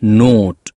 note.